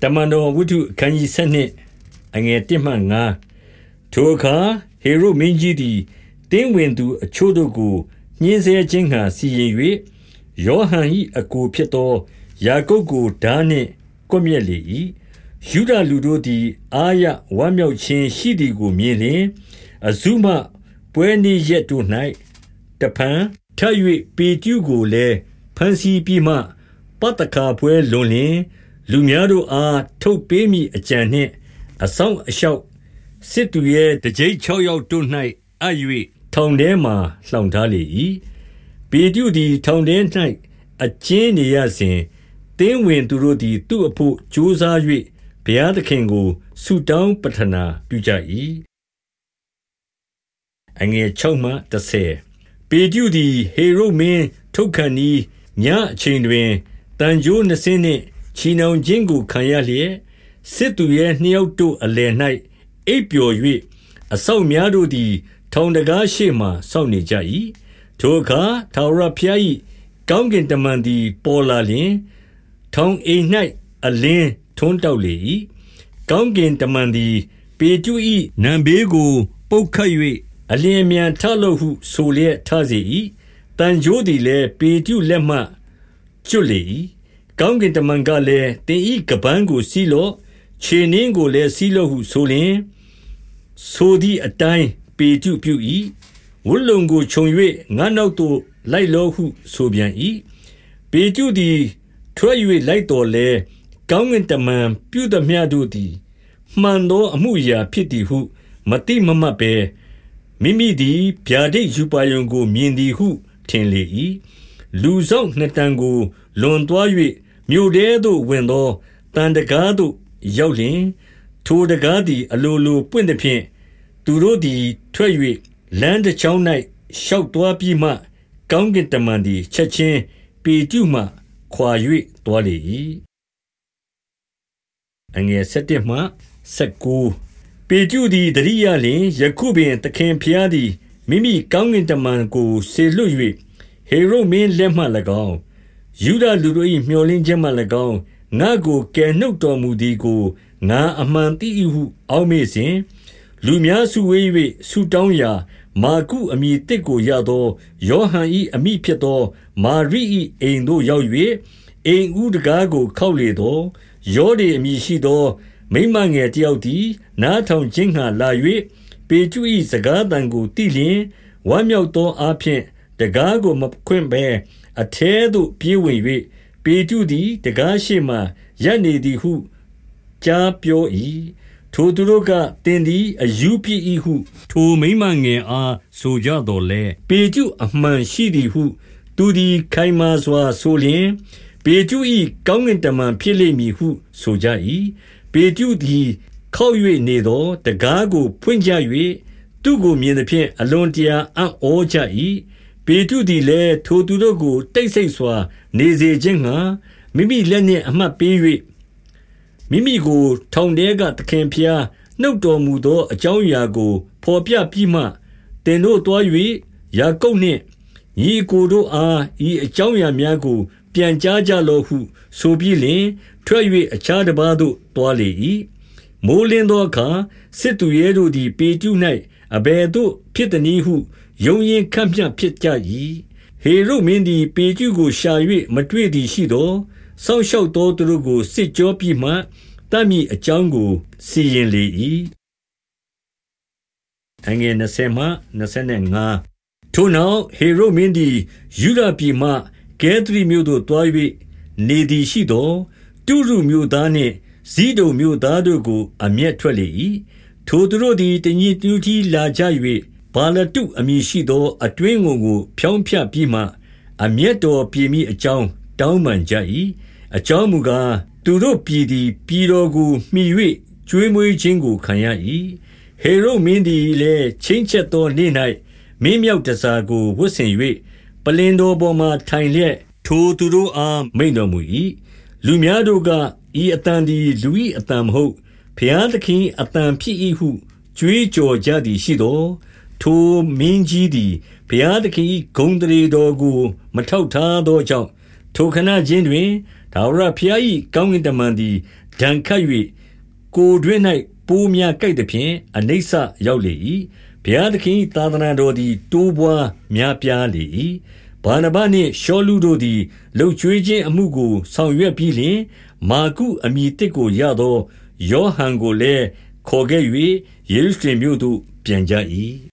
တမန်တော်ဝတ္ထုအခန်းကြီး7အငယ်1မှ9ထိုအခါဟေရုမင်းကြီးသည်တင်းဝင်သူအချို့တို့ကိုညှင်းဆဲခြင်းဟံစီရင်၍ယောဟန်၏အကိုဖြစ်သောယာကုပ်ကိုဓာနှင့်ကွပ်မျက်လေ၏ယူဒလူတို့သည် အာရဝမ်းမြောက်ခြင်းရှိသည်ကိုမြင်လျင်အဇုမပွဲနေ့ရက်တို့၌တဖန်ထ၍ပေကျူကိုလည်းဖန်စီပြီးမှပတ္တကာပွဲလွန်လျင် လူများတို့အားထုတ်ပေးမည်အကြံနှင့်အဆောင်အလျှောက်စစ်သူရဲ့တကြိတ်6ယောက်တို့၌အပ်၍ထောင်ထဲမှလှောင်ထားလေ၏ပေတျုသည်ထောင်ထဲ၌အကျဉ်းနေရစဉ်တင်းဝင်သူတို့သည်သူ့အဖို့ကြိုးစား၍ဘုရားသခင်ကိုဆုတောင်းပတနာပြုကြ၏အငယ်6မှ10ပေတျုသည်ဟေရုမင်းထုတ်ခဏီညအချိန်တွင်တန်ကြိုးနှစင်းနှင့် ချီနှောင်ခြင်းကိုခံရလျက်စစ်သူရဲ့နှစ်ယောက်တို့အလယ်၌အိပ်ပျော်၍အဆောက်များတို့သည် ထောင်တကားရှေ့မှစောင့်နေကြ၏ထိုအခါထာဝရဘုရား၏ကောင်းကင်တမန်သည် ပေါ်လာလျင် ထောင်အိမ်၌အလင်းထွန်းတောက်လေ၏ကောင်းကင်တမန်သည် ပေကျူ၏နံဘေးကို ပုတ်ခတ်၍အလင်းမြန်ထလို့ဟု ဆိုလျက်ထစေ၏တန်ကြိုးသည်လည်းပေကျူလက်မှကျွတ်လေ၏ ကောင်းကင်တမန်ကလည်းတင်ဤကပန်းကိုစီးလော့ခြေနှင်းကိုလည်းစီးလော့ဟုဆိုလျင်ဆိုသည့်အတိုင်းပေကျုပြု၏ဝတ်လုံကိုခြုံ၍ငါနောက်သို့လိုက်လော့ဟုဆိုပြန်၏ပေကျုသည်ထွက်၍လိုက်တော်လဲကောင်းကင်တမန်ပြုသည်မြတို့သည်မှန်သောအမှုရာဖြစ်သည်ဟု မတိမမတ်ပဲမိမိသည်ဗျာဒိတ်ယူပါယုံကိုမြင်သည်ဟုထင်လေ၏လူဆောင်နှစ်တန်ကိုလွန်သွား၍ မြို့ထဲသို့ဝင်သောတန်တကားသို့ရောက်လျင်ထိုတကားသည် အလိုလိုပွင့်သည်ဖြင့်သူတို့သည်ထွက်၍လမ်းတစ်ချောင်း၌ရှောက်သွားပြီးမှ ကောင်းကင်တမန်သည်ချက်ချင်းပေကျုမှခွာ၍သွားလေ၏အငယ်7မှ19ပေကျုသည်တရိယလင်ယခုပင်သခင်ဖျားသည်မိမိကောင်းကင်တမန်ကိုဆေလွတ်၍ဟေရုမင်းလက်မှ၎င်း ယူဒလူတို့၏မျှော်လင့်ခြင်းမှ၎င်းငါကိုကယ်နှုတ်တော်မူသည်ကိုငါအမှန်သိ၏ဟုအောက်မေ့စဉ်လူများစုဝေး၍ဆူတောင်းရာမာကုအမည်တစ်ကိုရသောယောဟန်၏အမိဖြစ်သော မာရိ၏အိမ်သို့ရောက်၍အိမ်ဦးတကားကိုခောက်လေသောယောဒေအမည်ရှိသော မိမငယ်တယောက်သည် နားထောင်ခြင်းဟံလာ၍ပေကျူ၏စကားတန်ကိုတိလျင်ဝမ်းမြောက်သောအဖျင်တကားကိုမခွင့်ဘဲ အထဲသို့ပြေးဝင်၍ပေတုသည်တကားရှိမှရပ်နေသည်ဟုကြားပြော၏ထိုသူတို့ကတင်သည်အယူပြ၏ဟု ထိုမိမငယ်အားဆိုကြတော်လဲပေတုအမှန်ရှိသည်ဟု သူသည်ခိုင်မာစွာဆိုလျင်ပေတု၏ကောင်းကင်တမန်ဖြစ်လိမ့်မည်ဟု ဆိုကြ၏ပေတုသည်ခောက်၍နေသောတကားကိုဖွင့်ကြ၍သူကိုမြင်သဖြင့်အလွန်တရာအံ့ဩကြ၏ ပေတုသည်လည်းထိုသူတို့ကို တိတ်ဆိတ်စွာ နေစေခြင်းငှာမိမိလက်နှင့် အမှတ်ပေး၍မိမိကို ထောင်ထဲက သခင်ဖျားနှုတ်တော်မူသော အကြောင်းအရာကိုဖော်ပြပြီးမှတင်တို့တွား၍ယာကုပ်နှင့် ညီကိုတို့အား ဤအကြောင်းအရာများကို ပြန်ကြားကြလော့ဟု ဆိုပြီးလျှင် ထွက်၍အခြားတစ်ပါးသို့တွားလေ၏မိုးလင်းသောအခါ စစ်သူရဲတို့သည် ပေကျု၌ အဘယ်သို့ဖြစ်သည်နည်းဟုယုံရင်ခန့်ပြဖြစ်ကြ၏ဟေရုမင်းသည်ပေကျုကိုရှာ၍မတွေ့သည်ရှိသောစောင့်ရှောက်သောသူတို့ကိုစစ်ကြောပြီးမှတတ်မည်အကြောင်းကိုစီရင်လေ၏အငယ်20မှ25ထိုနောက်ဟေရုမင်းသည်ယူဒပြည်မှကဲသရီမြို့သို့တွား၍နေသည်ရှိသောတုရုမြို့သားနှင့်ဇီးဒုံမြို့သားတို့ကိုအမျက်ထွက်လေ၏ ထိုသူတို့သည် တညီတူကြီးလာကြ၍ဘာလတုအမည်ရှိသော အတွင်းငုံကို ဖြောင်းဖြပြီးမှ အမျက်တော်ပြေမိအကြောင်း တောင်းပန်ကြ၏အကြောင်းမူကား သူတို့ပြည်သည် ပြည်တော်ကို မှီ၍ကျွေးမွေးခြင်းကို ခံရ၏ဟေရုမင်းသည်လည်း ချင်းချက်သောနေ့၌မင်းမြောက်တစားကို ဝတ်ဆင်၍ပလင်တော်ပေါ်မှထိုင်လျက် ထိုသူတို့အား မိန်တော်မူ၏လူများတို့က ဤအတန်သည် လူ၏အတန်မဟုတ် ဖျားသခင်အတန်ဖြစ်၏ဟုကြွေးကြော်ကြသည်ရှိသောထိုမင်းကြီးသည်ဘုရားသခင်၏ဂုဏ်တရေတော်ကို မထောက်ထားသောကြောင့်ထိုခဏချင်းတွင်ထာဝရဘုရား၏ကောင်းကင်တမန်သည်ဒဏ်ခတ်၍ကိုယ်တွင်၌ပိုးများကြိုက်သဖြင့်အနိစ္စရောက်လေ၏ဘုရားသခင်၏သာသနာတော်သည်တိုးပွားများပြားလေ၏ဘာနဘနှင့်ရှောလူတို့သည်လှုပ်ကြွေးခြင်းအမှုကိုဆောင်ရွက်ပြီးလျှင်မာကုအမိတစ်ကိုရသော ယောဟန်ကိုလည်းခေါ်ခဲ့၍ယေရုရှလင်မြို့သို့ပြန်ကြ၏